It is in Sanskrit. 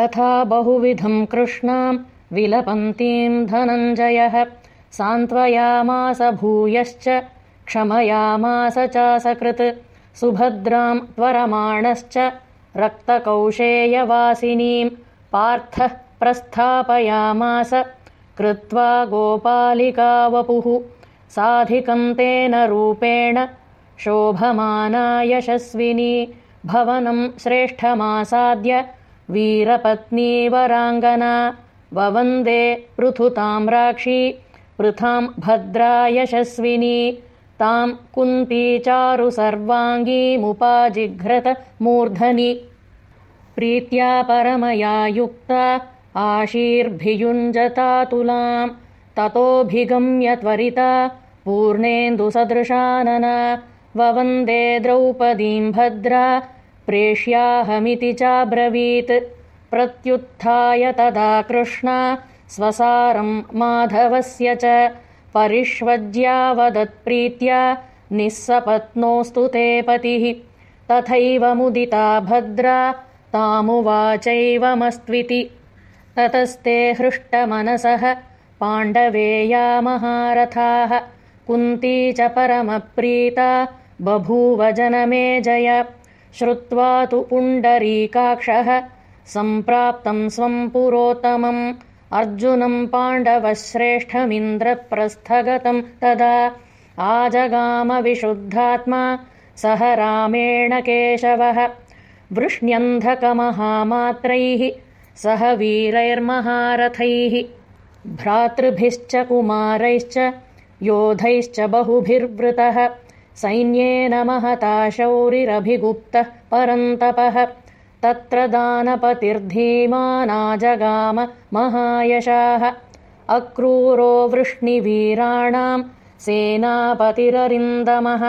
तथा बहुविधम् कृष्णाम् विलपन्तीम् धनञ्जयः सान्त्वयामास भूयश्च क्षमयामास चासकृत् सुभद्राम् त्वरमाणश्च रक्तकौशेयवासिनीम् पार्थः प्रस्थापयामास कृत्वा गोपालिकावपुः साधिकम् तेन रूपेण शोभमाना यशस्विनी भवनम् श्रेष्ठमासाद्य वीरपत्नीवराङ्गना ववन्दे पृथुताम्राक्षी पृथाम् भद्रा यशस्विनी ताम् कुन्ती चारु सर्वाङ्गीमुपाजिघ्रत मूर्धनि। प्रीत्या परमया युक्ता आशीर्भियुञ्जतातुलाम् ततोऽभिगम्य त्वरिता पूर्णेन्दुसदृशानना ववन्दे द्रौपदीम् भद्रा प्रेष्याहमिति चाब्रवीत्। प्रत्युत्थाय तदा कृष्णा स्वसारम् माधवस्य च परिष्वज्यावदत्प्रीत्या निःसपत्नोऽस्तु ते पतिः। तथैव मुदिता भद्रा तामुवाचैवमस्त्विति। ततस्ते हृष्टमनसः पाण्डवेया महारथाः। कुन्ती च परमप्रीता बभूव जनमेजय श्रुत्वा तु पुण्डरीकाक्षः सम्प्राप्तम् स्वम् पुरोत्तमम्। अर्जुनम् पाण्डवश्रेष्ठमिन्द्रप्रस्थगतम् तदा। आजगामविशुद्धात्मा सह रामेण केशवः। वृष्ण्यन्धकमहामात्रैः सह वीरैर्महारथैः। भ्रातृभिश्च कुमारैश्च योधैश्च बहुभिर्वृतः सैन्येन महता शौरिरभिगुप्तः परन्तपः। तत्र दानपतिर्धीमानाजगाम महायशाः। अक्रूरो वृष्णिवीराणाम् सेनापतिररिन्दमः